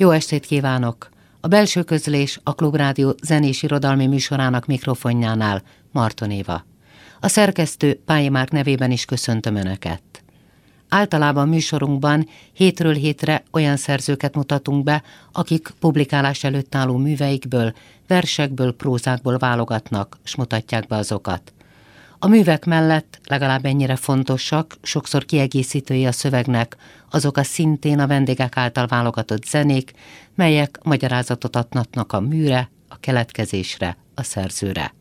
Jó estét kívánok! A belső közlés a Klubrádió zenés irodalmi műsorának mikrofonjánál Marton Éva. A szerkesztő Pályi Márk nevében is köszöntöm Önöket. Általában műsorunkban hétről hétre olyan szerzőket mutatunk be, akik publikálás előtt álló műveikből, versekből, prózákból válogatnak, s mutatják be azokat. A művek mellett legalább ennyire fontosak, sokszor kiegészítői a szövegnek, azok a szintén a vendégek által válogatott zenék, melyek magyarázatot adnak a műre, a keletkezésre, a szerzőre.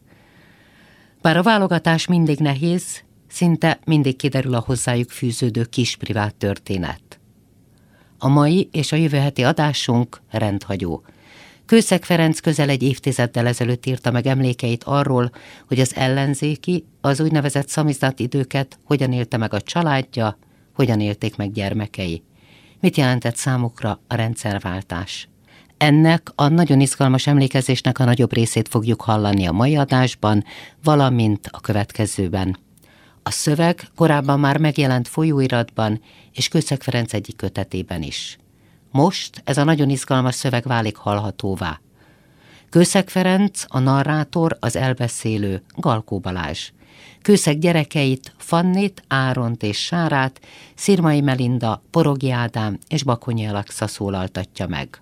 Bár a válogatás mindig nehéz, szinte mindig kiderül a hozzájuk fűződő kis privát történet. A mai és a jövő heti adásunk rendhagyó. Kőszeg Ferenc közel egy évtizeddel ezelőtt írta meg emlékeit arról, hogy az ellenzéki, az úgynevezett szamizdat időket hogyan élte meg a családja, hogyan élték meg gyermekei. Mit jelentett számukra a rendszerváltás? Ennek a nagyon izgalmas emlékezésnek a nagyobb részét fogjuk hallani a mai adásban, valamint a következőben. A szöveg korábban már megjelent folyóiratban és Kőszeg Ferenc egyik kötetében is. Most ez a nagyon izgalmas szöveg válik hallhatóvá. Kőszeg Ferenc, a narrátor, az elbeszélő, Galkó Balázs. Kőszeg gyerekeit, Fannit, Áront és Sárát, Szirmai Melinda, Porogi Ádám és Bakonyi Alexa szólaltatja meg.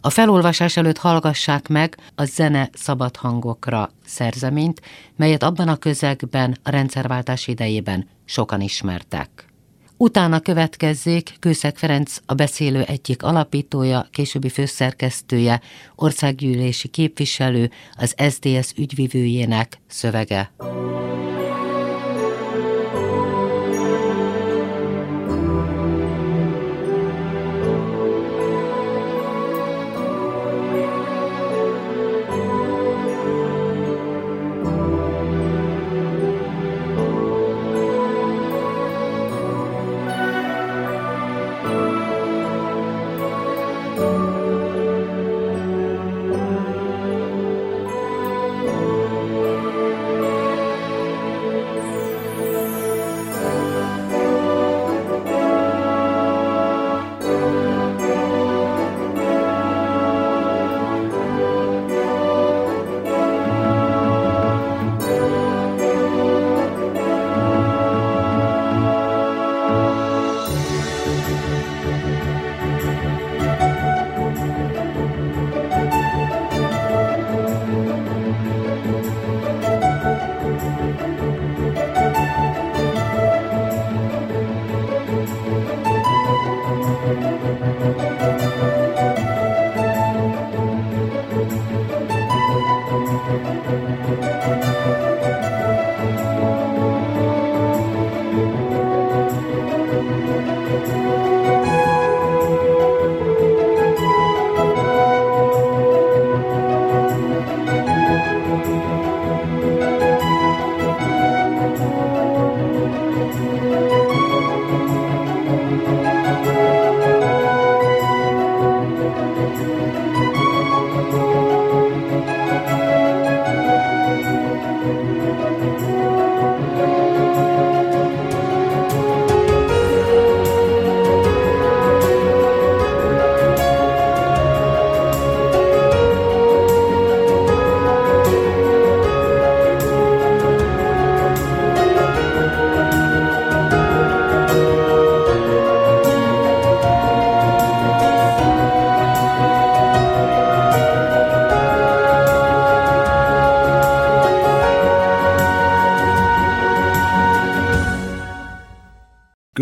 A felolvasás előtt hallgassák meg a zene szabad hangokra szerzeményt, melyet abban a közegben a rendszerváltás idejében sokan ismertek. Utána következzék Kőszeg Ferenc a beszélő egyik alapítója, későbbi főszerkesztője, országgyűlési képviselő, az SDS ügyvivőjének szövege.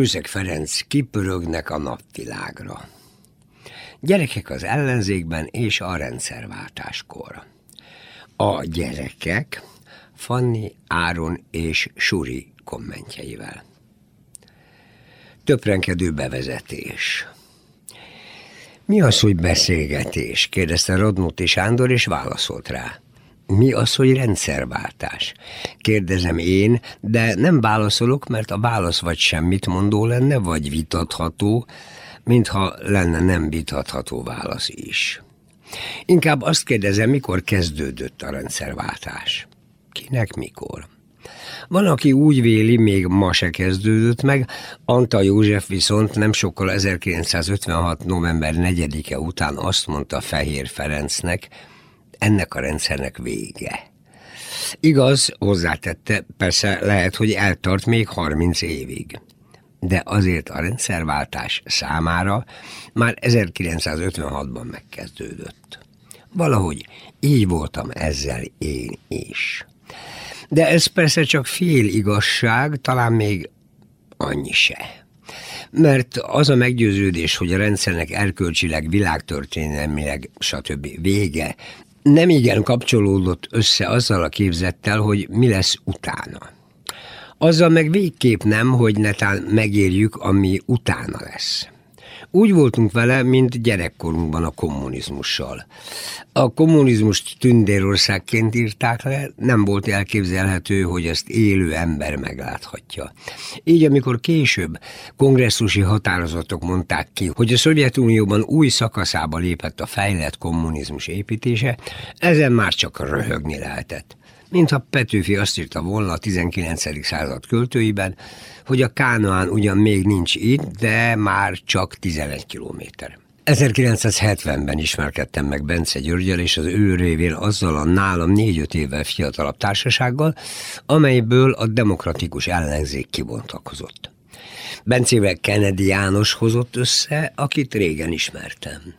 Kőszeg Ferenc kipörögnek a napvilágra. Gyerekek az ellenzékben és a rendszerváltáskor. A gyerekek Fanni, Áron és Suri kommentjeivel. Töprenkedő bevezetés. Mi az, hogy beszélgetés? kérdezte Radnóti Sándor, és válaszolt rá. Mi az, hogy rendszerváltás? Kérdezem én, de nem válaszolok, mert a válasz vagy semmit mondó lenne, vagy vitatható, mintha lenne nem vitatható válasz is. Inkább azt kérdezem, mikor kezdődött a rendszerváltás. Kinek mikor? Van, aki úgy véli, még ma se kezdődött meg, Anta József viszont nem sokkal 1956. november 4-e után azt mondta Fehér Ferencnek, ennek a rendszernek vége. Igaz, hozzátette, persze lehet, hogy eltart még 30 évig. De azért a rendszerváltás számára már 1956-ban megkezdődött. Valahogy így voltam ezzel én is. De ez persze csak fél igazság, talán még annyi se. Mert az a meggyőződés, hogy a rendszernek erkölcsileg, világtörténelmileg, stb. vége, nem igen kapcsolódott össze azzal a képzettel, hogy mi lesz utána. Azzal meg végképp nem, hogy netán megérjük, ami utána lesz. Úgy voltunk vele, mint gyerekkorunkban a kommunizmussal. A kommunizmust tündérországként írták le, nem volt elképzelhető, hogy ezt élő ember megláthatja. Így, amikor később kongresszusi határozatok mondták ki, hogy a Szovjetunióban új szakaszába lépett a fejlett kommunizmus építése, ezen már csak röhögni lehetett mintha Petőfi azt írta volna a 19. század költőiben, hogy a Kánoán ugyan még nincs itt, de már csak 11 kilométer. 1970-ben ismerkedtem meg Bence Györgyel és az ő révén azzal a nálam négy-öt évvel fiatalabb társasággal, amelyből a demokratikus ellenzék kibontakozott. Bencével Kennedy János hozott össze, akit régen ismertem.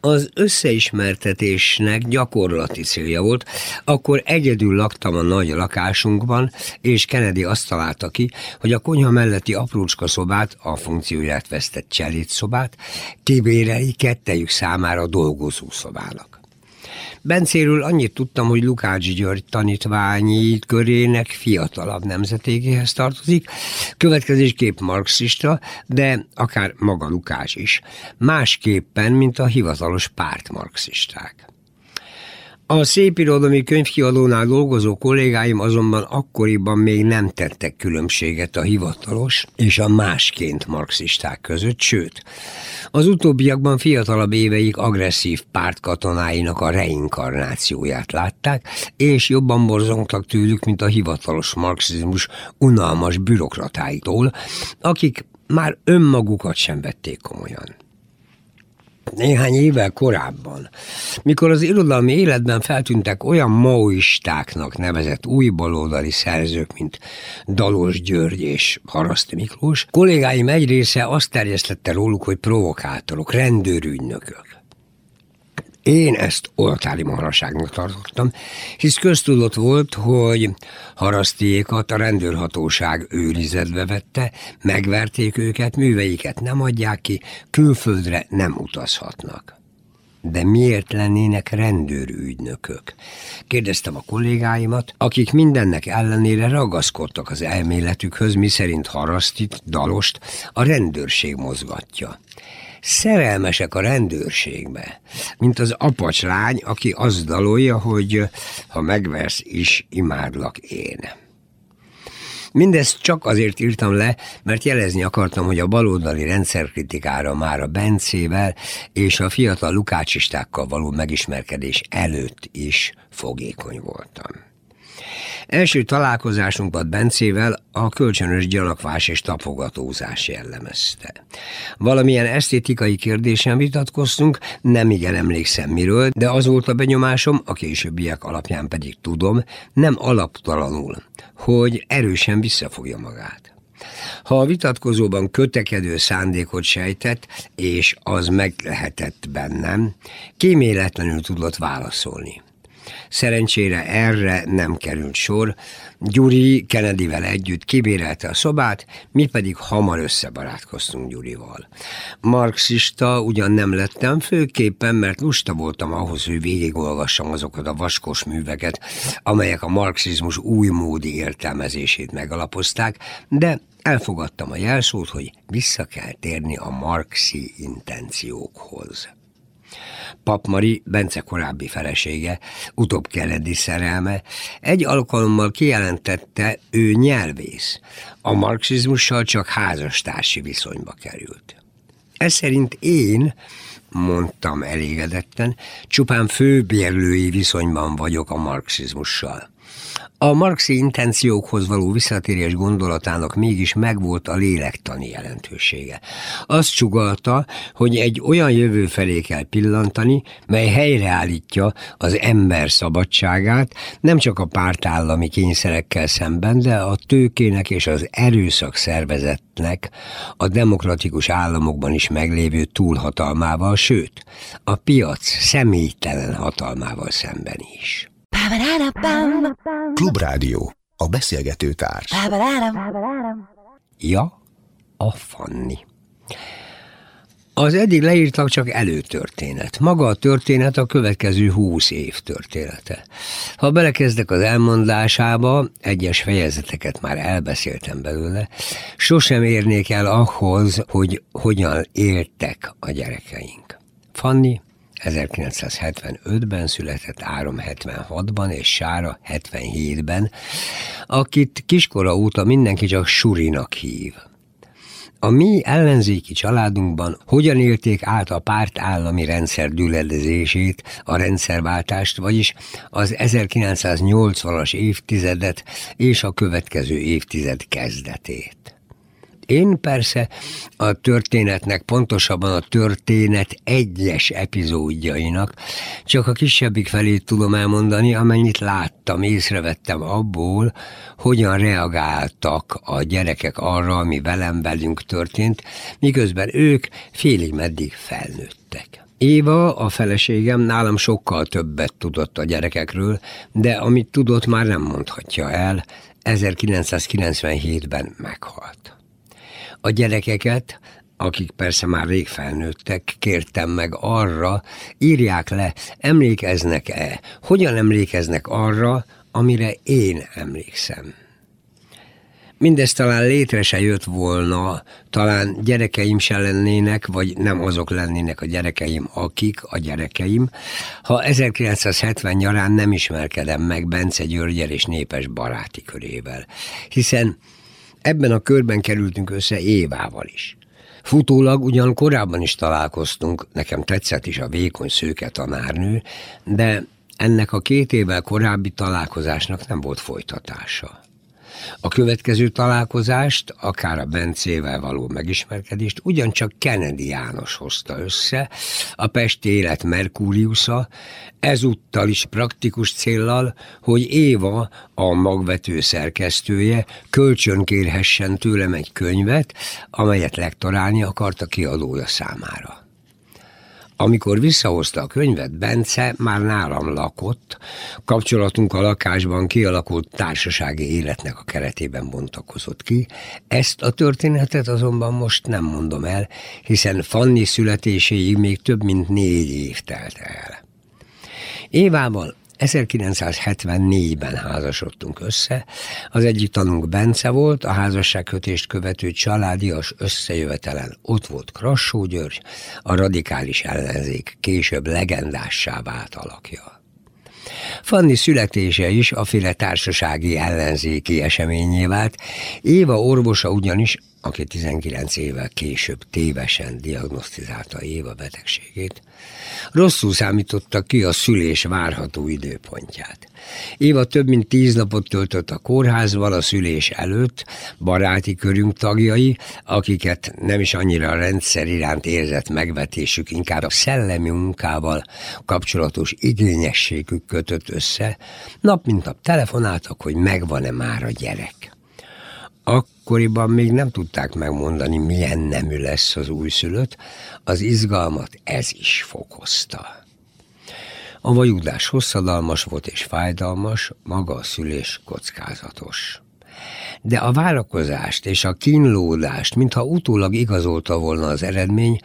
Az összeismertetésnek gyakorlati célja volt, akkor egyedül laktam a nagy lakásunkban, és Kennedy azt találta ki, hogy a konyha melletti aprócska szobát, a funkcióját vesztett cselét szobát, kibéreli kettejük számára dolgozó szobának. Bencéről annyit tudtam, hogy Lukács György tanítványi körének fiatalabb nemzetékéhez tartozik, következésképp marxista, de akár maga Lukács is, másképpen, mint a hivatalos pártmarxisták. A szépirodalmi könyvkiadónál dolgozó kollégáim azonban akkoriban még nem tettek különbséget a hivatalos és a másként marxisták között, sőt, az utóbbiakban fiatalabb éveik agresszív pártkatonáinak a reinkarnációját látták, és jobban borzongtak tőlük, mint a hivatalos marxizmus unalmas bürokratáitól, akik már önmagukat sem vették komolyan néhány évvel korábban, mikor az irodalmi életben feltűntek olyan maoistáknak nevezett új baloldali szerzők, mint Dalos György és Haraszti Miklós, kollégáim egy része azt terjesztette róluk, hogy provokátorok, rendőrügynökök. Én ezt oltári maraságnak tartottam, hisz köztudott volt, hogy harasztiékat a rendőrhatóság őrizetbe vette, megverték őket, műveiket nem adják ki, külföldre nem utazhatnak. De miért lennének rendőrügynökök? Kérdeztem a kollégáimat, akik mindennek ellenére ragaszkodtak az elméletükhöz, miszerint harasztit, dalost a rendőrség mozgatja szerelmesek a rendőrségbe, mint az apacslány, aki azt dalolja, hogy ha megversz is, imádlak én. Mindezt csak azért írtam le, mert jelezni akartam, hogy a baloldali rendszerkritikára már a Bencével és a fiatal lukácsistákkal való megismerkedés előtt is fogékony voltam. Első találkozásunkban Bencével a kölcsönös gyanakvás és tapogatózás jellemezte. Valamilyen esztétikai kérdésen vitatkoztunk, nem igen emlékszem miről, de az volt a benyomásom, a későbbiek alapján pedig tudom, nem alaptalanul, hogy erősen visszafogja magát. Ha a vitatkozóban kötekedő szándékot sejtett, és az meg lehetett bennem, kíméletlenül tudott válaszolni. Szerencsére erre nem került sor. Gyuri Kennedyvel együtt kibérelte a szobát, mi pedig hamar összebarátkoztunk Gyurival. Marxista ugyan nem lettem, főképpen, mert lusta voltam ahhoz, hogy végigolvassam azokat a vaskos műveket, amelyek a marxizmus újmódi értelmezését megalapozták, de elfogadtam a jelszót, hogy vissza kell térni a marxi intenciókhoz. Papmari, Bence korábbi felesége, utóbb keledi szerelme, egy alkalommal kijelentette, ő nyelvész, a marxizmussal csak házastársi viszonyba került. Ez szerint én, mondtam elégedetten, csupán főbérlői viszonyban vagyok a marxizmussal. A marxi intenciókhoz való visszatérés gondolatának mégis megvolt a lélektani jelentősége. Azt csugalta, hogy egy olyan jövő felé kell pillantani, mely helyreállítja az ember szabadságát, nem csak a pártállami kényszerekkel szemben, de a tőkének és az erőszak szervezetnek a demokratikus államokban is meglévő túlhatalmával, sőt, a piac személytelen hatalmával szemben is. Klubrádió, a beszélgető társ. Ja, a Fanni. Az eddig leírtak csak előtörténet. Maga a történet a következő húsz év története. Ha belekezdek az elmondásába, egyes fejezeteket már elbeszéltem belőle, sosem érnék el ahhoz, hogy hogyan éltek a gyerekeink. Fanni 1975-ben született Árom 76-ban és Sára 77-ben, akit kiskora óta mindenki csak Surinak hív. A mi ellenzéki családunkban hogyan élték át a párt állami rendszer düledezését, a rendszerváltást, vagyis az 1980-as évtizedet és a következő évtized kezdetét. Én persze a történetnek, pontosabban a történet egyes epizódjainak csak a kisebbik felét tudom elmondani, amennyit láttam, észrevettem abból, hogyan reagáltak a gyerekek arra, ami velem velünk történt, miközben ők félig meddig felnőttek. Éva, a feleségem nálam sokkal többet tudott a gyerekekről, de amit tudott már nem mondhatja el, 1997-ben meghalt. A gyerekeket, akik persze már rég felnőttek, kértem meg arra, írják le, emlékeznek-e, hogyan emlékeznek arra, amire én emlékszem. Mindez talán létre se jött volna, talán gyerekeim se lennének, vagy nem azok lennének a gyerekeim, akik a gyerekeim, ha 1970 nyarán nem ismerkedem meg Bence Györgyel és népes baráti körével. Hiszen Ebben a körben kerültünk össze Évával is. Futólag ugyan korábban is találkoztunk, nekem tetszett is a vékony szőke tanárnő, de ennek a két évvel korábbi találkozásnak nem volt folytatása. A következő találkozást, akár a Bencével való megismerkedést ugyancsak Kennedy János hozta össze, a Pesti Élet Merkúriusza, ezúttal is praktikus céllal, hogy Éva, a magvető szerkesztője, kölcsönkérhessen tőlem egy könyvet, amelyet lektorálni akart a kiadója számára. Amikor visszahozta a könyvet, Bence már nálam lakott, kapcsolatunk a lakásban kialakult társasági életnek a keretében bontakozott ki. Ezt a történetet azonban most nem mondom el, hiszen Fanni születéséig még több mint négy év telt el. Évával 1974-ben házasodtunk össze, az egyik tanunk Bence volt, a házasságkötést követő családias összejövetelen ott volt Krassó György, a radikális ellenzék később legendássá vált alakja. Fanni születése is a féle társasági ellenzéki eseményé vált. Éva orvosa ugyanis aki 19 évvel később tévesen diagnosztizálta Éva betegségét, rosszul számította ki a szülés várható időpontját. Éva több mint tíz napot töltött a kórházban a szülés előtt, baráti körünk tagjai, akiket nem is annyira a rendszer iránt érzett megvetésük, inkább a szellemi munkával kapcsolatos igényességük kötött össze, nap mint nap telefonáltak, hogy megvan-e már a gyerek. Akkoriban még nem tudták megmondani, milyen nemű lesz az újszülött, az izgalmat ez is fokozta. A vajudás hosszadalmas volt és fájdalmas, maga a szülés kockázatos. De a várakozást és a kínlódást, mintha utólag igazolta volna az eredmény,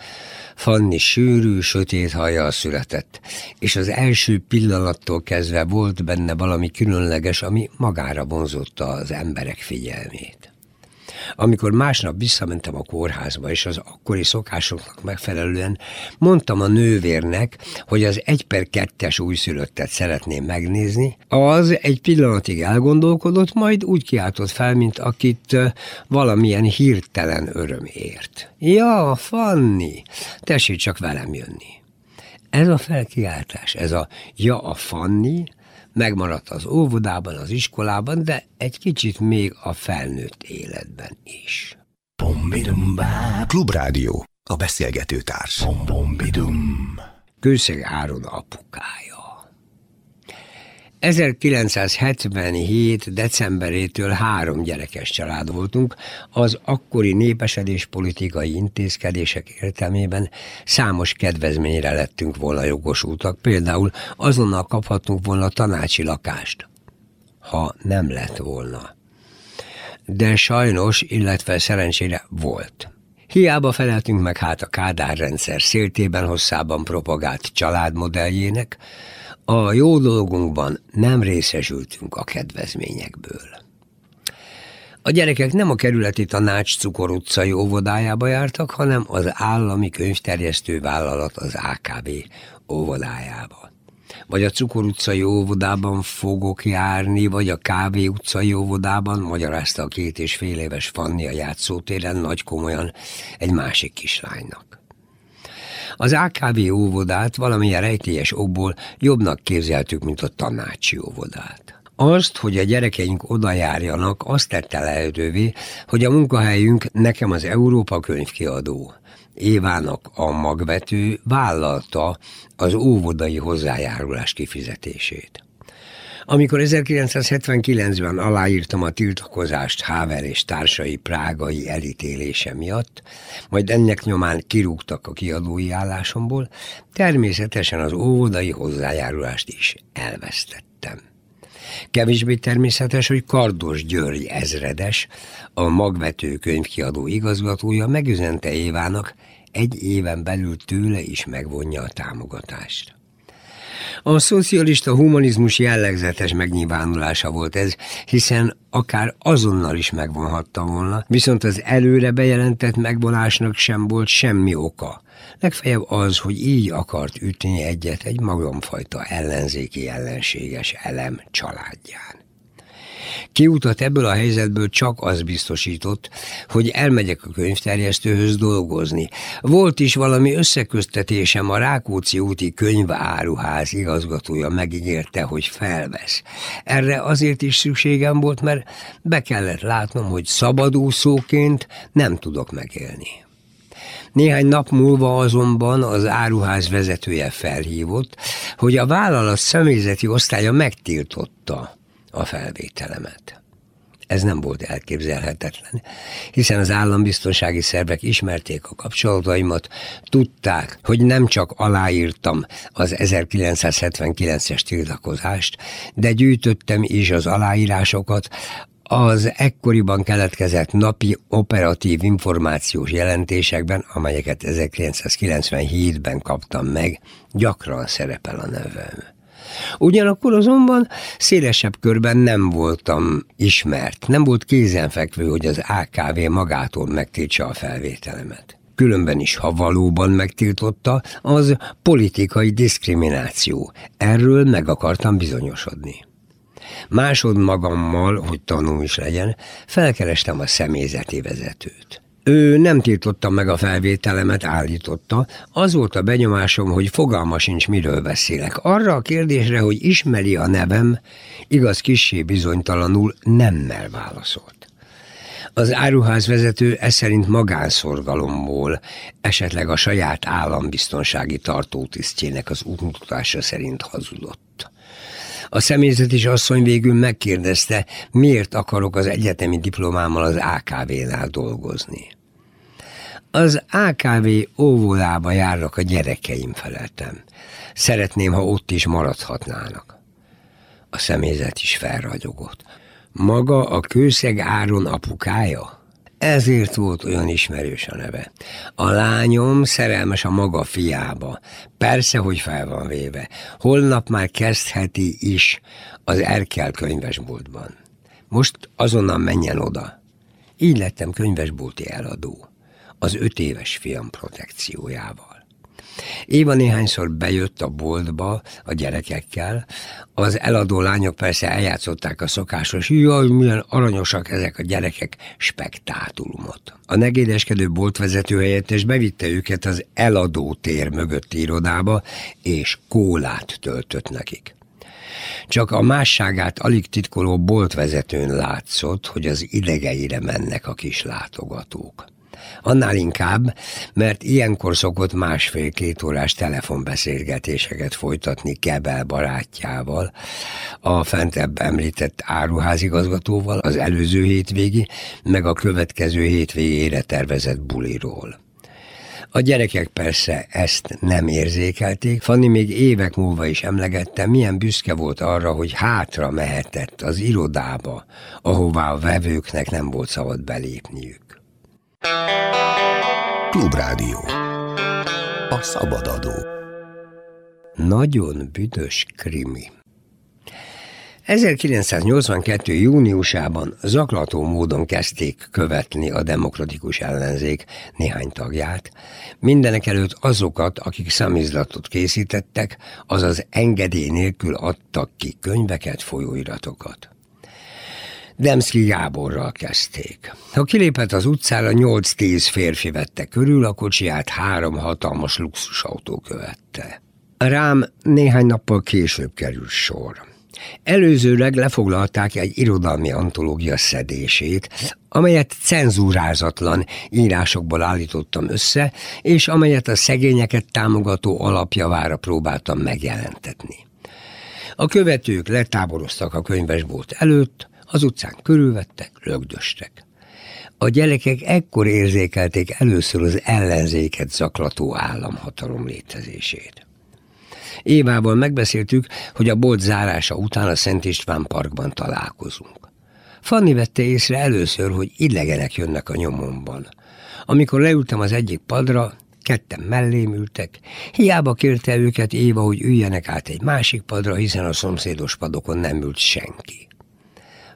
Fanni sűrű, sötét haja született, és az első pillanattól kezdve volt benne valami különleges, ami magára vonzotta az emberek figyelmét. Amikor másnap visszamentem a kórházba, és az akkori szokásoknak megfelelően mondtam a nővérnek, hogy az egy per kettes újszülöttet szeretném megnézni, az egy pillanatig elgondolkodott, majd úgy kiáltott fel, mint akit valamilyen hirtelen öröm ért. Ja, Fanni, tessék csak velem jönni. Ez a felkiáltás, ez a ja a Fanni, megmaradt az óvodában, az iskolában, de egy kicsit még a felnőtt életben is. Klubrádió, a beszélgető társ. Kőszeg Áron apukája. 1977. decemberétől három gyerekes család voltunk, az akkori népesedés politikai intézkedések értelmében számos kedvezményre lettünk volna jogosultak, például azonnal kaphattunk volna tanácsi lakást, ha nem lett volna. De sajnos, illetve szerencsére volt. Hiába feleltünk meg hát a Kádár rendszer széltében hosszában propagált családmodelljének, a jó dolgunkban nem részesültünk a kedvezményekből. A gyerekek nem a kerületi tanács Cukor utcai óvodájába jártak, hanem az állami könyvterjesztő vállalat az AKB óvodájába. Vagy a Cukor utcai óvodában fogok járni, vagy a Kávé utcai óvodában, magyarázta a két és fél éves Fanni a játszótéren nagy komolyan egy másik kislánynak. Az AKV óvodát valamilyen rejtélyes okból jobbnak képzeltük, mint a tanácsi óvodát. Azt, hogy a gyerekeink oda járjanak, azt tette lehetővé, hogy a munkahelyünk nekem az Európa könyvkiadó. Évának a magvető vállalta az óvodai hozzájárulás kifizetését. Amikor 1979-ben aláírtam a tiltakozást Haver és társai prágai elítélése miatt, majd ennek nyomán kirúgtak a kiadói állásomból, természetesen az óvodai hozzájárulást is elvesztettem. Kevésbé természetes, hogy Kardos György ezredes, a magvető könyvkiadó igazgatója megüzente Évának, egy éven belül tőle is megvonja a támogatást. A szocialista humanizmus jellegzetes megnyilvánulása volt ez, hiszen akár azonnal is megvonhatta volna, viszont az előre bejelentett megvonásnak sem volt semmi oka. Legfeljebb az, hogy így akart ütni egyet egy magamfajta ellenzéki ellenséges elem családján. Kiutat ebből a helyzetből csak az biztosított, hogy elmegyek a könyvterjesztőhöz dolgozni. Volt is valami összeköztetésem, a Rákóczi úti könyváruház igazgatója megígérte, hogy felvesz. Erre azért is szükségem volt, mert be kellett látnom, hogy szabadúszóként nem tudok megélni. Néhány nap múlva azonban az áruház vezetője felhívott, hogy a vállalat személyzeti osztálya megtiltotta, a felvételemet. Ez nem volt elképzelhetetlen, hiszen az állambiztonsági szervek ismerték a kapcsolataimat, tudták, hogy nem csak aláírtam az 1979-es tiltakozást, de gyűjtöttem is az aláírásokat az ekkoriban keletkezett napi operatív információs jelentésekben, amelyeket 1997-ben kaptam meg, gyakran szerepel a nevem. Ugyanakkor azonban szélesebb körben nem voltam ismert, nem volt kézenfekvő, hogy az AKV magától megtiltsa a felvételemet. Különben is, ha valóban megtiltotta, az politikai diszkrimináció. Erről meg akartam bizonyosodni. Másod magammal, hogy tanú is legyen, felkerestem a személyzeti vezetőt. Ő nem tiltotta meg a felvételemet, állította. Az volt a benyomásom, hogy fogalma sincs, miről beszélek. Arra a kérdésre, hogy ismeri a nevem, igaz kissé bizonytalanul nemmel válaszolt. Az áruház vezető ez szerint magánszorgalomból, esetleg a saját állambiztonsági tartótisztjének az útmutatása szerint hazudott. A személyzet asszony végül megkérdezte, miért akarok az egyetemi diplomámmal az AKV-nál dolgozni. Az AKV óvodába járnak a gyerekeim feleltem. Szeretném, ha ott is maradhatnának. A személyzet is felragyogott. Maga a kőszeg Áron apukája? Ezért volt olyan ismerős a neve. A lányom szerelmes a maga fiába. Persze, hogy fel van véve. Holnap már kezdheti is az Erkel könyvesboltban. Most azonnal menjen oda. Így lettem könyvesbolti eladó az öt éves fiam protekciójával. Éva néhányszor bejött a boltba a gyerekekkel, az eladó lányok persze eljátszották a szokásos, jaj, milyen aranyosak ezek a gyerekek spektátulumot. A negédeskedő boltvezető helyettes bevitte őket az eladó tér mögötti irodába, és kólát töltött nekik. Csak a másságát alig titkoló boltvezetőn látszott, hogy az idegeire mennek a kis látogatók. Annál inkább, mert ilyenkor szokott másfél-két órás telefonbeszélgetéseket folytatni Kebel barátjával, a fentebb említett áruházigazgatóval az előző hétvégi, meg a következő hétvégére tervezett buliról. A gyerekek persze ezt nem érzékelték, Fanni még évek múlva is emlegette, milyen büszke volt arra, hogy hátra mehetett az irodába, ahová a vevőknek nem volt szabad belépniük. Klubrádió. A szabadadó. Nagyon büdös krimi. 1982. júniusában zaklató módon kezdték követni a demokratikus ellenzék néhány tagját, mindenek előtt azokat, akik számizlatot készítettek, azaz engedély nélkül adtak ki könyveket, folyóiratokat. Demszki Gáborral kezdték. Ha kilépett az utcára, 8-10 férfi vette körül, a kocsiját három hatalmas luxusautó követte. Rám néhány nappal később került sor. Előzőleg lefoglalták egy irodalmi antológia szedését, amelyet cenzúrázatlan írásokból állítottam össze, és amelyet a szegényeket támogató alapjavára próbáltam megjelentetni. A követők letáboroztak a könyvesbolt előtt, az utcán körülvettek, lögdöstek. A gyerekek ekkor érzékelték először az ellenzéket zaklató államhatalom létezését. Évával megbeszéltük, hogy a bolt zárása után a Szent István parkban találkozunk. Fanni vette észre először, hogy idegenek jönnek a nyomomban. Amikor leültem az egyik padra, ketten mellém ültek, hiába kérte őket Éva, hogy üljenek át egy másik padra, hiszen a szomszédos padokon nem ült senki.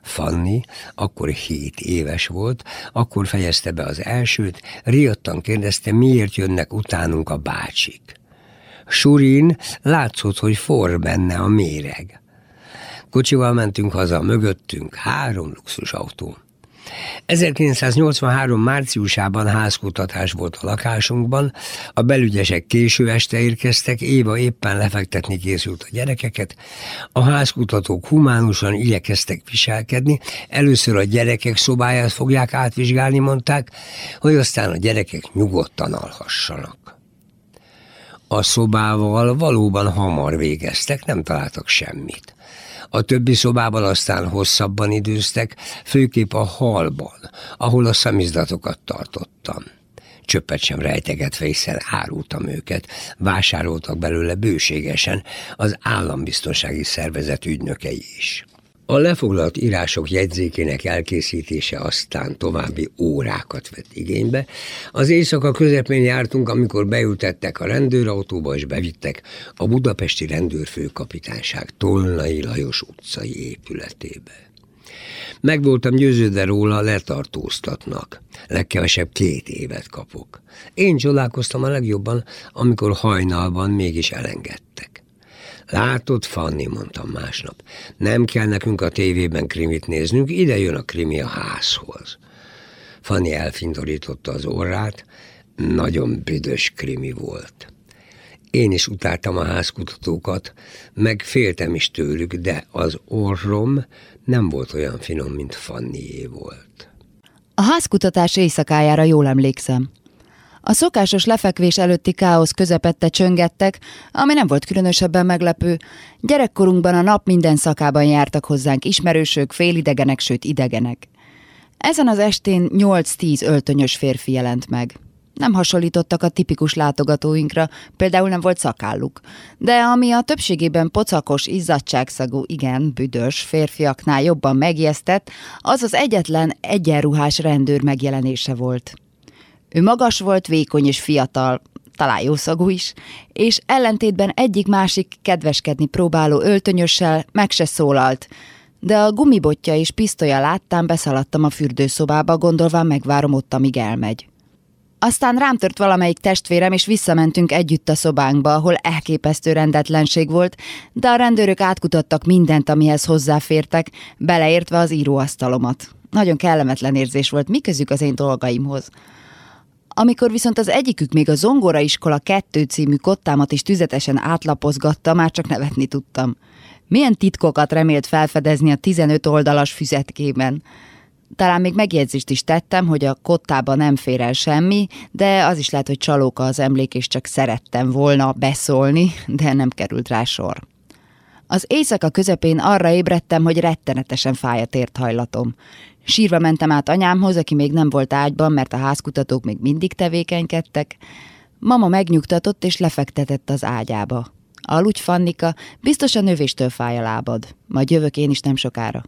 Fanni akkor hét éves volt, akkor fejezte be az elsőt, riadtan kérdezte, miért jönnek utánunk a bácsik. Surin látszott, hogy for benne a méreg. Kocsival mentünk haza, mögöttünk három luxusautó. 1983. márciusában házkutatás volt a lakásunkban, a belügyesek késő este érkeztek, Éva éppen lefektetni készült a gyerekeket, a házkutatók humánusan igyekeztek viselkedni, először a gyerekek szobáját fogják átvizsgálni, mondták, hogy aztán a gyerekek nyugodtan alhassanak. A szobával valóban hamar végeztek, nem találtak semmit. A többi szobában aztán hosszabban időztek, főképp a halban, ahol a szamizdatokat tartottam. Csöppet sem rejtegetve, hiszen árultam őket, vásároltak belőle bőségesen az állambiztonsági szervezet ügynökei is. A lefoglalt írások jegyzékének elkészítése aztán további órákat vett igénybe. Az éjszaka közepén jártunk, amikor beültettek a rendőrautóba és bevittek a budapesti rendőrfőkapitányság Tolnai Lajos utcai épületébe. Meg voltam győződve róla, letartóztatnak. Legkevesebb két évet kapok. Én csodálkoztam a legjobban, amikor hajnalban mégis elengedtek. Látod, Fanni, mondtam másnap, nem kell nekünk a tévében krimit néznünk, ide jön a krimi a házhoz. Fanni elfindorította az orrát, nagyon büdös krimi volt. Én is utáltam a házkutatókat, meg féltem is tőlük, de az orrom nem volt olyan finom, mint Fannié volt. A házkutatás éjszakájára jól emlékszem. A szokásos lefekvés előtti káosz közepette csöngettek, ami nem volt különösebben meglepő. Gyerekkorunkban a nap minden szakában jártak hozzánk ismerősök, félidegenek, sőt idegenek. Ezen az estén 8-10 öltönyös férfi jelent meg. Nem hasonlítottak a tipikus látogatóinkra, például nem volt szakálluk. De ami a többségében pocakos, izzadságszagú, igen, büdös férfiaknál jobban megjesztett, az az egyetlen egyenruhás rendőr megjelenése volt. Ő magas volt, vékony és fiatal, talán jószagú is, és ellentétben egyik-másik kedveskedni próbáló öltönyössel meg se szólalt, de a gumibotja és pisztolya láttán beszaladtam a fürdőszobába, gondolva megvárom ott, amíg elmegy. Aztán rám tört valamelyik testvérem, és visszamentünk együtt a szobánkba, ahol elképesztő rendetlenség volt, de a rendőrök átkutattak mindent, amihez hozzáfértek, beleértve az íróasztalomat. Nagyon kellemetlen érzés volt, mi közük az én dolgaimhoz. Amikor viszont az egyikük még a Zongoraiskola 2 című kottámat is tüzetesen átlapozgatta, már csak nevetni tudtam. Milyen titkokat remélt felfedezni a 15 oldalas füzetkében? Talán még megjegyzést is tettem, hogy a kottában nem fér el semmi, de az is lehet, hogy csalóka az emlék, és csak szerettem volna beszólni, de nem került rá sor. Az éjszaka közepén arra ébredtem, hogy rettenetesen fáj a térthajlatom. Sírva mentem át anyámhoz, aki még nem volt ágyban, mert a házkutatók még mindig tevékenykedtek. Mama megnyugtatott és lefektetett az ágyába. Aludj, Fannika, biztos a növéstől fáj a lábad. Majd jövök én is nem sokára.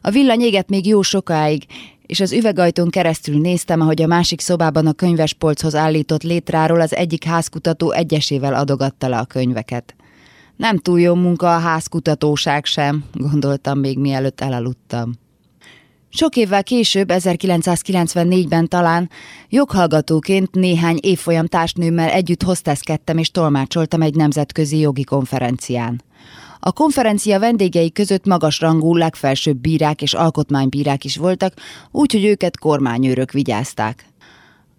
A villany égett még jó sokáig, és az üvegajtón keresztül néztem, ahogy a másik szobában a könyvespolchoz állított létráról az egyik házkutató egyesével adogatta le a könyveket. Nem túl jó munka a házkutatóság sem, gondoltam még mielőtt elaludtam. Sok évvel később, 1994-ben talán, joghallgatóként néhány évfolyam társnőmmel együtt hozteszkedtem és tolmácsoltam egy nemzetközi jogi konferencián. A konferencia vendégei között magasrangú legfelsőbb bírák és alkotmánybírák is voltak, úgyhogy őket kormányőrök vigyázták.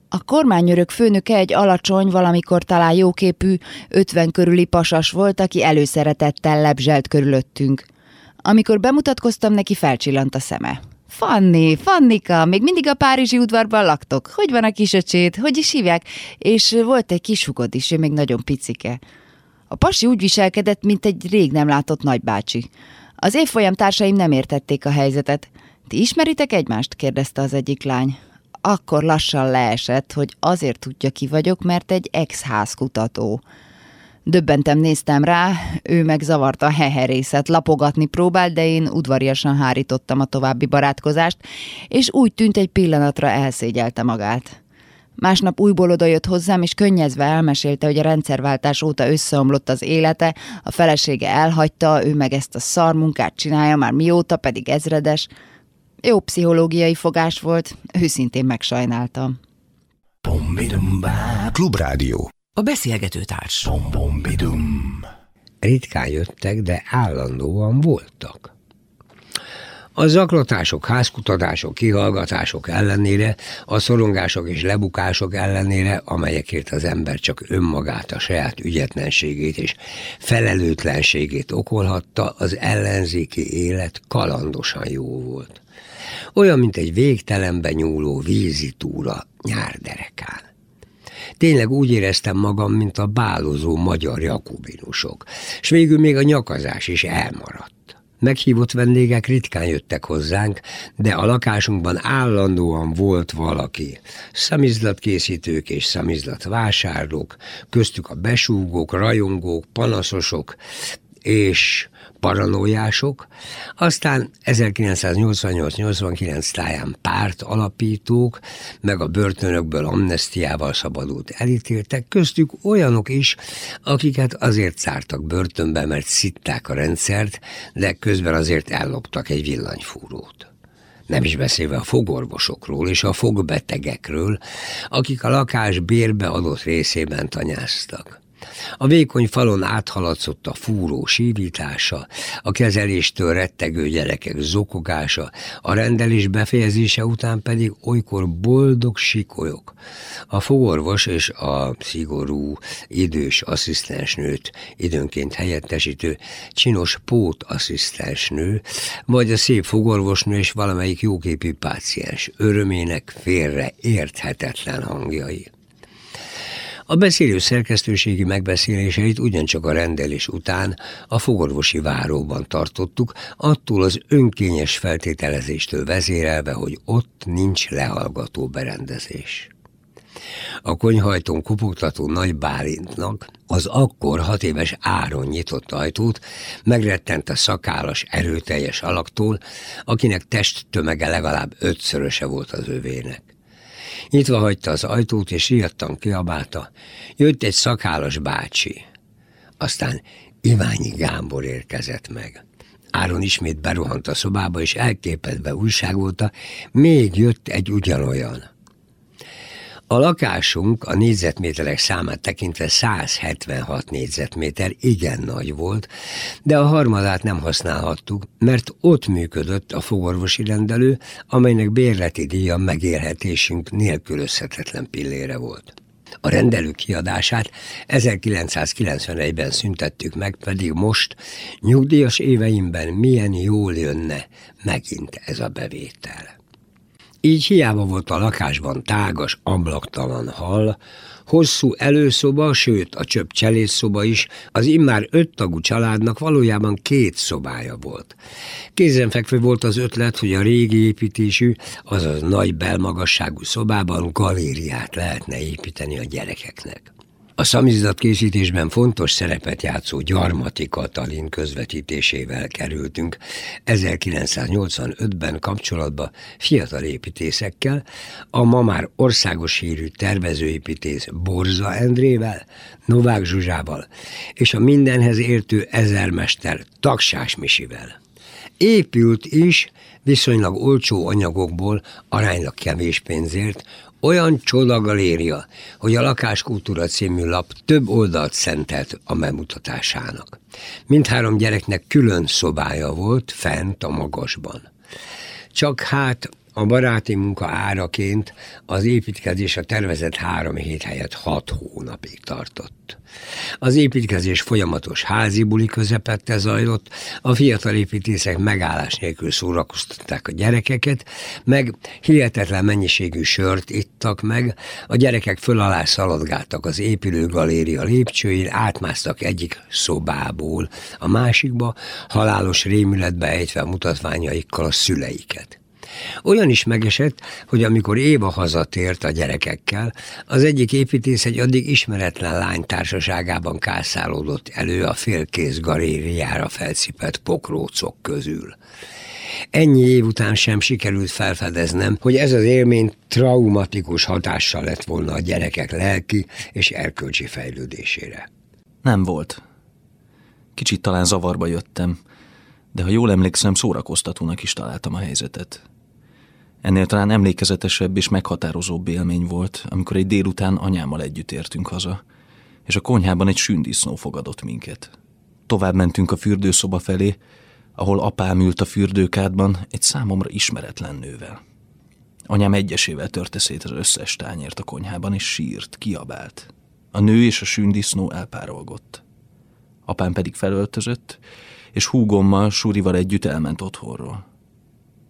A kormányőrök főnöke egy alacsony, valamikor talán jóképű, ötven körüli pasas volt, aki előszeretettel lebzselt körülöttünk. Amikor bemutatkoztam, neki felcsillant a szeme. Fanni, Fannika, még mindig a Párizsi udvarban laktok. Hogy van a kisöcsét? Hogy is hívják? És volt egy kisugod is, ő még nagyon picike. A pasi úgy viselkedett, mint egy rég nem látott nagybácsi. Az évfolyam társaim nem értették a helyzetet. Ti ismeritek egymást? kérdezte az egyik lány. Akkor lassan leesett, hogy azért tudja ki vagyok, mert egy ex-házkutató. Döbbentem néztem rá, ő meg zavarta a heherészet, lapogatni próbált, de én udvariasan hárítottam a további barátkozást, és úgy tűnt egy pillanatra elszégyelte magát. Másnap újból odajött hozzám, és könnyezve elmesélte, hogy a rendszerváltás óta összeomlott az élete, a felesége elhagyta, ő meg ezt a szar munkát csinálja már mióta, pedig ezredes. Jó pszichológiai fogás volt, őszintén megsajnáltam. Klubrádió. A beszélgető társ. Ritkán jöttek, de állandóan voltak. A zaklatások, házkutatások, kihallgatások ellenére, a szorongások és lebukások ellenére, amelyekért az ember csak önmagát, a saját ügyetlenségét és felelőtlenségét okolhatta, az ellenzéki élet kalandosan jó volt. Olyan, mint egy végtelenbe nyúló vízi túra nyárderekán. Tényleg úgy éreztem magam, mint a bálozó magyar jakubinusok, és végül még a nyakazás is elmaradt. Meghívott vendégek ritkán jöttek hozzánk, de a lakásunkban állandóan volt valaki. Szamizlatkészítők és szamizlatvásárlók, köztük a besúgók, rajongók, panaszosok, és paranójások, aztán 1988-89 táján párt alapítók, meg a börtönökből amnestiával szabadult elítéltek, köztük olyanok is, akiket azért zártak börtönbe, mert szitták a rendszert, de közben azért elloptak egy villanyfúrót nem is beszélve a fogorvosokról és a fogbetegekről, akik a lakás bérbe adott részében tanyáztak. A vékony falon áthaladszott a fúró sívítása, a kezeléstől rettegő gyerekek zokogása, a rendelés befejezése után pedig olykor boldog sikolyok. A fogorvos és a szigorú, idős asszisztensnőt időnként helyettesítő csinos pótasszisztensnő, vagy a szép fogorvosnő és valamelyik jóképű páciens örömének félre érthetetlen hangjai. A beszélő szerkesztőségi megbeszéléseit ugyancsak a rendelés után a fogorvosi váróban tartottuk, attól az önkényes feltételezéstől vezérelve, hogy ott nincs lehallgató berendezés. A konyhajtón kopogtató nagy Bálintnak az akkor hat éves Áron nyitott ajtót, megrettent a szakálas, erőteljes alaktól, akinek testtömege legalább ötszöröse volt az övének. Nyitva hagyta az ajtót, és riadtan kiabálta. Jött egy szakállas bácsi. Aztán Iványi Gábor érkezett meg. Áron ismét berohant a szobába, és elképedve újságolta, még jött egy ugyanolyan. A lakásunk a négyzetméterek számát tekintve 176 négyzetméter igen nagy volt, de a harmadát nem használhattuk, mert ott működött a fogorvosi rendelő, amelynek bérleti díja megélhetésünk nélkülözhetetlen pillére volt. A rendelő kiadását 1991-ben szüntettük meg, pedig most, nyugdíjas éveimben milyen jól jönne megint ez a bevétel. Így hiába volt a lakásban tágas, ablaktalan hal, hosszú előszoba, sőt a csöpp cselédszoba is, az immár öt tagú családnak valójában két szobája volt. Kézenfekvő volt az ötlet, hogy a régi építésű, azaz nagy belmagasságú szobában galériát lehetne építeni a gyerekeknek. A készítésben fontos szerepet játszó Gyarmati Katalin közvetítésével kerültünk 1985-ben kapcsolatba fiatal építészekkel, a ma már országos hírű tervezőépítész Borza Endrével, Novák Zsuzsával és a mindenhez értő ezermester Taksás Misivel. Épült is viszonylag olcsó anyagokból aránylag kevés pénzért, olyan csoda galéria, hogy a Lakáskultúra című lap több oldalt szentelt a bemutatásának. Mindhárom gyereknek külön szobája volt fent a magasban. Csak hát a baráti munka áraként az építkezés a tervezett három hét helyett hat hónapig tartott. Az építkezés folyamatos házi buli közepette zajlott, a fiatal építészek megállás nélkül szórakoztatták a gyerekeket, meg hihetetlen mennyiségű sört ittak meg, a gyerekek föl alá szaladgáltak az épülő galéria lépcsőjén, átmásztak egyik szobából a másikba, halálos rémületbe ejtve mutatványaikkal a szüleiket. Olyan is megesett, hogy amikor Éva hazatért a gyerekekkel, az egyik építész egy addig ismeretlen lány társaságában kászálódott elő a félkész galériára felcipett pokrócok közül. Ennyi év után sem sikerült felfedeznem, hogy ez az élmény traumatikus hatással lett volna a gyerekek lelki és erkölcsi fejlődésére. Nem volt. Kicsit talán zavarba jöttem, de ha jól emlékszem, szórakoztatónak is találtam a helyzetet. Ennél talán emlékezetesebb és meghatározóbb élmény volt, amikor egy délután anyámmal együtt értünk haza, és a konyhában egy sündisznó fogadott minket. Tovább mentünk a fürdőszoba felé, ahol apám ült a fürdőkádban egy számomra ismeretlen nővel. Anyám egyesével törte szét az összes tányért a konyhában, és sírt, kiabált. A nő és a sündisznó elpárolgott. Apám pedig felöltözött, és húgommal, Surival együtt elment otthonról.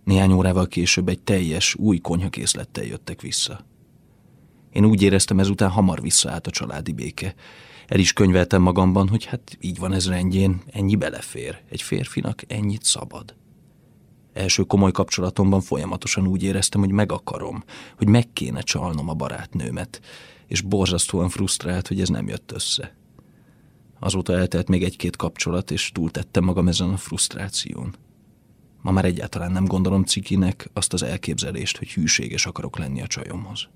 Néhány órával később egy teljes, új konyhakészlettel jöttek vissza. Én úgy éreztem ezután hamar visszaállt a családi béke. El is könyveltem magamban, hogy hát így van ez rendjén, ennyi belefér. Egy férfinak ennyit szabad. Első komoly kapcsolatomban folyamatosan úgy éreztem, hogy meg akarom, hogy meg kéne csalnom a barátnőmet, és borzasztóan frusztrált, hogy ez nem jött össze. Azóta eltelt még egy-két kapcsolat, és túltettem magam ezen a frusztráción. Ma már egyáltalán nem gondolom cikinek azt az elképzelést, hogy hűséges akarok lenni a csajomhoz.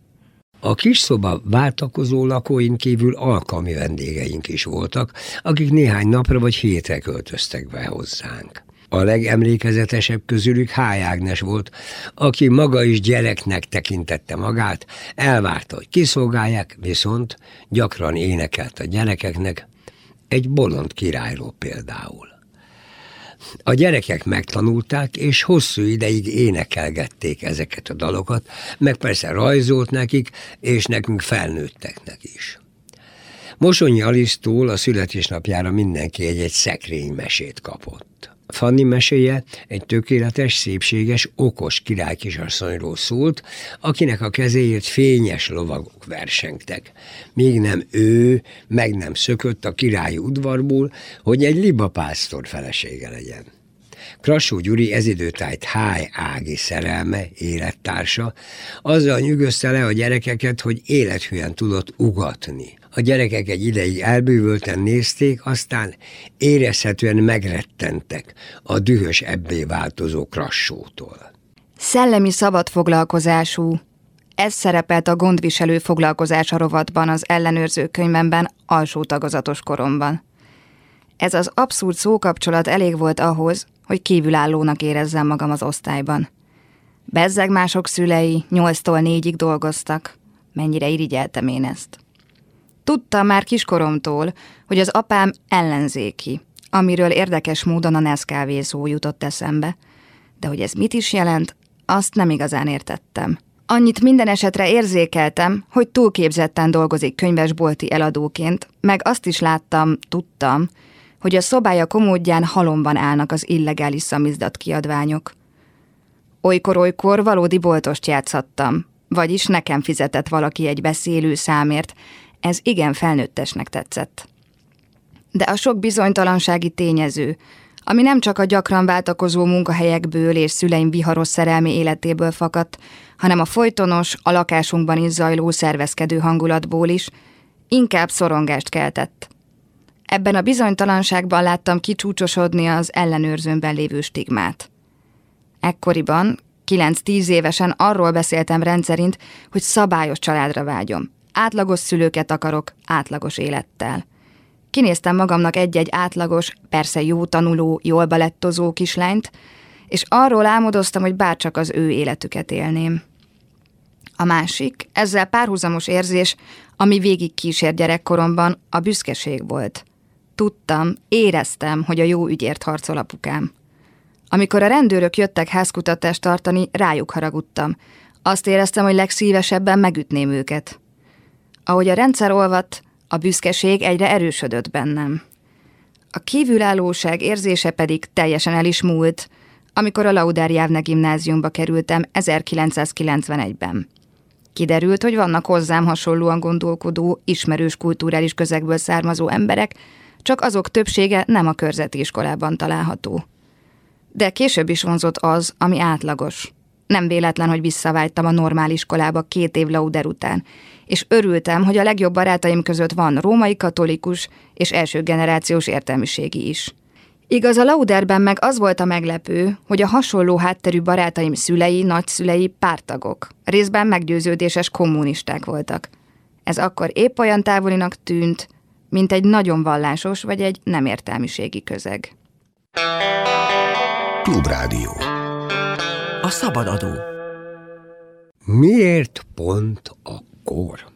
A kis szoba váltakozó lakóin kívül alkalmi vendégeink is voltak, akik néhány napra vagy hétre költöztek be hozzánk. A legemlékezetesebb közülük Háj volt, aki maga is gyereknek tekintette magát, elvárta, hogy kiszolgálják, viszont gyakran énekelt a gyerekeknek, egy bolond királyról például. A gyerekek megtanulták, és hosszú ideig énekelgették ezeket a dalokat, meg persze rajzolt nekik, és nekünk felnőtteknek is. Mosonyi Alisztól a születésnapjára mindenki egy-egy szekrénymesét kapott. Fanni meséje egy tökéletes, szépséges, okos királykisasszonyról szólt, akinek a kezéért fényes lovagok versengtek. Míg nem ő, meg nem szökött a királyi udvarból, hogy egy libapásztor felesége legyen. Krasó Gyuri ezidőtájt Háj Ági szerelme, élettársa, azzal nyűgözte le a gyerekeket, hogy élethűen tudott ugatni. A gyerekek egy ideig elbűvölten nézték, aztán érezhetően megrettentek a dühös ebbé változó krassótól. Szellemi szabadfoglalkozású. Ez szerepelt a gondviselő foglalkozása rovatban az ellenőrző könyvemben alsó tagozatos koromban. Ez az abszurd szókapcsolat elég volt ahhoz, hogy kívülállónak érezzem magam az osztályban. Bezzeg mások szülei nyolctól négyig dolgoztak. Mennyire irigyeltem én ezt. Tudtam már kiskoromtól, hogy az apám ellenzéki, amiről érdekes módon a Neskávézó jutott eszembe, de hogy ez mit is jelent, azt nem igazán értettem. Annyit minden esetre érzékeltem, hogy túlképzetten dolgozik könyvesbolti eladóként, meg azt is láttam, tudtam, hogy a szobája komódján halomban állnak az illegális szamizdat kiadványok. Olykor-olykor valódi boltost játszhattam, vagyis nekem fizetett valaki egy beszélő számért, ez igen felnőttesnek tetszett. De a sok bizonytalansági tényező, ami nem csak a gyakran váltakozó munkahelyekből és szüleim viharos szerelmi életéből fakadt, hanem a folytonos, a lakásunkban is zajló szervezkedő hangulatból is, inkább szorongást keltett. Ebben a bizonytalanságban láttam kicsúcsosodni az ellenőrzőmben lévő stigmát. Ekkoriban, 9-10 évesen arról beszéltem rendszerint, hogy szabályos családra vágyom. Átlagos szülőket akarok, átlagos élettel. Kinéztem magamnak egy-egy átlagos, persze jó tanuló, jól balettozó kislányt, és arról álmodoztam, hogy bárcsak az ő életüket élném. A másik, ezzel párhuzamos érzés, ami végig kísér gyerekkoromban, a büszkeség volt. Tudtam, éreztem, hogy a jó ügyért harcol apukám. Amikor a rendőrök jöttek házkutatást tartani, rájuk haragudtam. Azt éreztem, hogy legszívesebben megütném őket. Ahogy a rendszer olvadt, a büszkeség egyre erősödött bennem. A kívülállóság érzése pedig teljesen el is múlt, amikor a Jávne gimnáziumba kerültem 1991-ben. Kiderült, hogy vannak hozzám hasonlóan gondolkodó, ismerős kulturális közegből származó emberek, csak azok többsége nem a körzeti iskolában található. De később is vonzott az, ami átlagos. Nem véletlen, hogy visszavágytam a normál iskolába két év lauder után, és örültem, hogy a legjobb barátaim között van római katolikus és első generációs értelmiségi is. Igaz, a Lauderben meg az volt a meglepő, hogy a hasonló hátterű barátaim szülei, nagyszülei pártagok, részben meggyőződéses kommunisták voltak. Ez akkor épp olyan távolinak tűnt, mint egy nagyon vallásos vagy egy nem értelmiségi közeg. Klubrádió. A szabadadó. Miért pont akkor?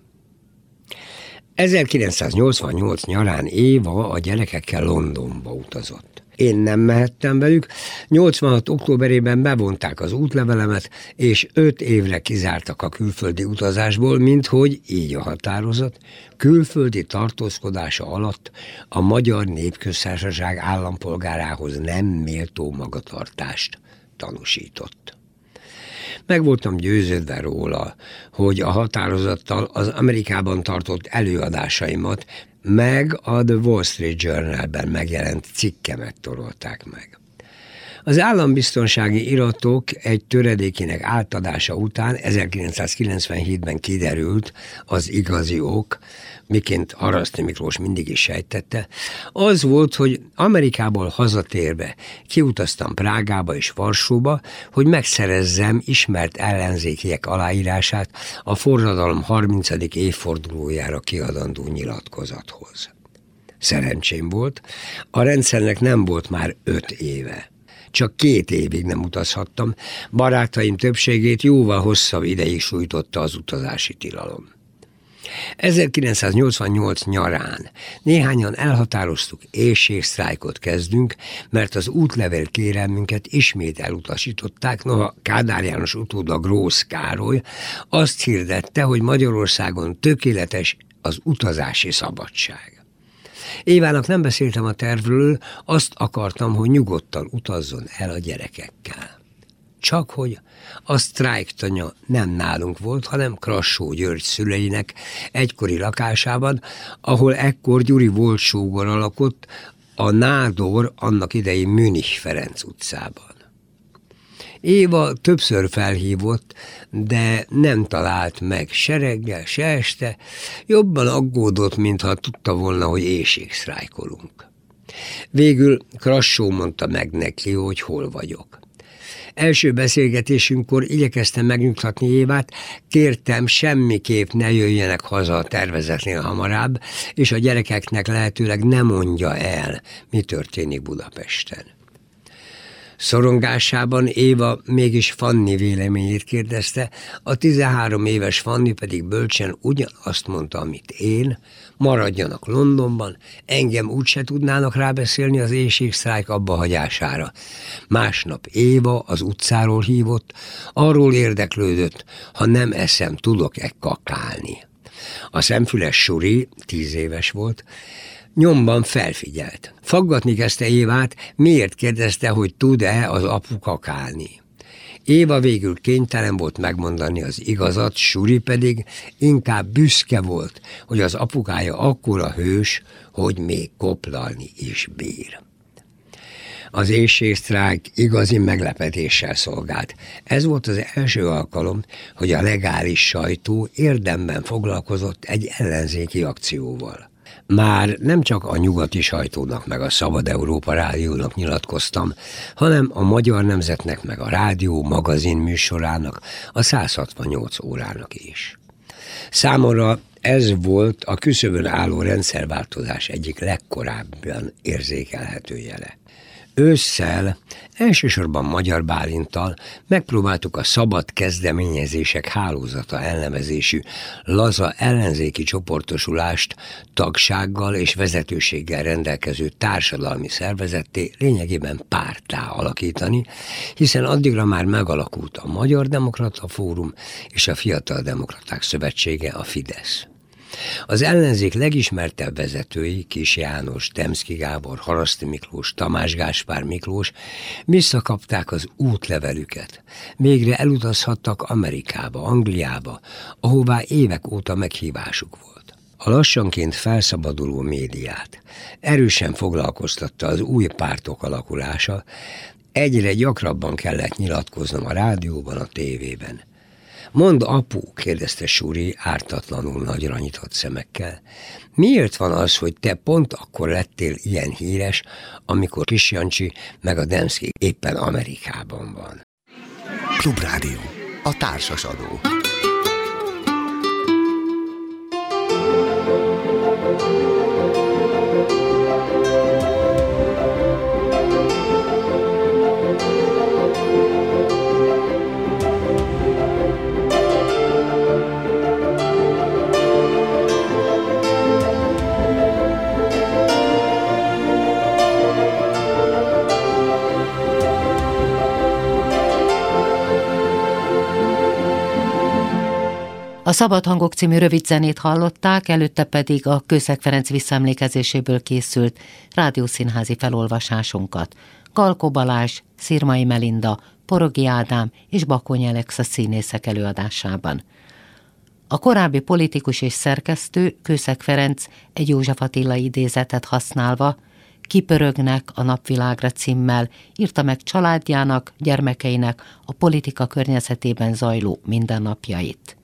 1988 nyarán Éva a gyerekekkel Londonba utazott. Én nem mehettem velük, 86. októberében bevonták az útlevelemet, és öt évre kizártak a külföldi utazásból, mint hogy így a határozat, külföldi tartózkodása alatt a Magyar Népköztársaság állampolgárához nem méltó magatartást tanúsított. Meg voltam győződve róla, hogy a határozattal az Amerikában tartott előadásaimat meg a The Wall Street Journalben megjelent cikkemet torolták meg. Az állambiztonsági iratok egy töredékének átadása után 1997-ben kiderült az igazi ok, miként Araszti Miklós mindig is sejtette, az volt, hogy Amerikából hazatérve kiutaztam Prágába és Varsóba, hogy megszerezzem ismert ellenzékiek aláírását a forradalom 30. évfordulójára kiadandó nyilatkozathoz. Szerencsém volt, a rendszernek nem volt már öt éve csak két évig nem utazhattam, barátaim többségét jóval hosszabb ideig sújtotta az utazási tilalom. 1988 nyarán néhányan elhatároztuk, éjségsztrájkot kezdünk, mert az útlevél kérelmünket ismét elutasították, noha Kádár János utóda Grósz Károly azt hirdette, hogy Magyarországon tökéletes az utazási szabadság. Évának nem beszéltem a tervről, azt akartam, hogy nyugodtan utazzon el a gyerekekkel. Csak hogy a sztrájktanya nem nálunk volt, hanem Krassó György szüleinek egykori lakásában, ahol ekkor Gyuri volt sógor alakott, a Nádor annak idején Münich Ferenc utcában. Éva többször felhívott, de nem talált meg se reggel, se este, jobban aggódott, mintha tudta volna, hogy éjségsztrájkolunk. Végül Krassó mondta meg neki, hogy hol vagyok. Első beszélgetésünkkor igyekeztem megnyugtatni Évát, kértem semmiképp ne jöjjenek haza a tervezetnél hamarabb, és a gyerekeknek lehetőleg ne mondja el, mi történik Budapesten. Szorongásában Éva mégis Fanni véleményét kérdezte, a 13 éves Fanni pedig bölcsen ugyanazt mondta, amit én, maradjanak Londonban, engem úgyse tudnának rábeszélni az éjségsztrájk abba hagyására. Másnap Éva az utcáról hívott, arról érdeklődött, ha nem eszem, tudok-e kakálni. A szemfüles Suri, tíz éves volt, nyomban felfigyelt. Faggatni kezdte Évát, miért kérdezte, hogy tud-e az apu kakálni. Éva végül kénytelen volt megmondani az igazat, Suri pedig inkább büszke volt, hogy az apukája akkora hős, hogy még koplalni is bír. Az éjségsztrájk igazi meglepetéssel szolgált. Ez volt az első alkalom, hogy a legális sajtó érdemben foglalkozott egy ellenzéki akcióval. Már nem csak a nyugati sajtónak meg a Szabad Európa rádiónak nyilatkoztam, hanem a Magyar Nemzetnek meg a rádió magazin műsorának, a 168 órának is. Számomra ez volt a küszöbön álló rendszerváltozás egyik legkorábban érzékelhető jele. Ősszel, elsősorban Magyar Bálintal megpróbáltuk a szabad kezdeményezések hálózata elnevezésű laza ellenzéki csoportosulást tagsággal és vezetőséggel rendelkező társadalmi szervezetté lényegében pártá alakítani, hiszen addigra már megalakult a Magyar Demokrata Fórum és a Fiatal Demokraták Szövetsége, a Fidesz. Az ellenzék legismertebb vezetői, Kis János, Demszki Gábor, Haraszti Miklós, Tamás Gáspár Miklós visszakapták az útlevelüket. Végre elutazhattak Amerikába, Angliába, ahová évek óta meghívásuk volt. A lassanként felszabaduló médiát erősen foglalkoztatta az új pártok alakulása, egyre gyakrabban kellett nyilatkoznom a rádióban, a tévében. Mond apu, kérdezte Suri ártatlanul nagyra nyitott szemekkel. Miért van az, hogy te pont akkor lettél ilyen híres, amikor Kis Jancsi meg a Demszki éppen Amerikában van? Klubrádió. A társas adó. A Szabad Hangok című rövid zenét hallották, előtte pedig a Kőszeg Ferenc visszaemlékezéséből készült rádiószínházi felolvasásunkat. Galko Balázs, Szirmai Melinda, Porogi Ádám és Bakony Alexa színészek előadásában. A korábbi politikus és szerkesztő Kőszeg Ferenc egy József Attila idézetet használva Kipörögnek a napvilágra címmel írta meg családjának, gyermekeinek a politika környezetében zajló mindennapjait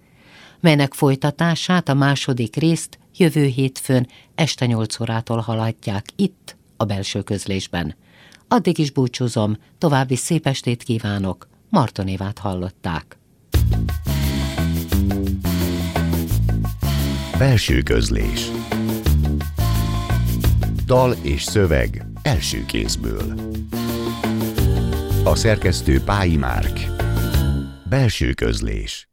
melynek folytatását a második részt jövő hétfőn este 8 órától haladják itt, a belső közlésben. Addig is búcsúzom, további szép estét kívánok, Martonévát hallották. Belső közlés Dal és szöveg első kézből A szerkesztő Pályi Márk Belső közlés